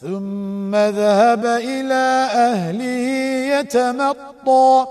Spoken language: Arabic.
ثم ذهب إلى أهله يتمطى.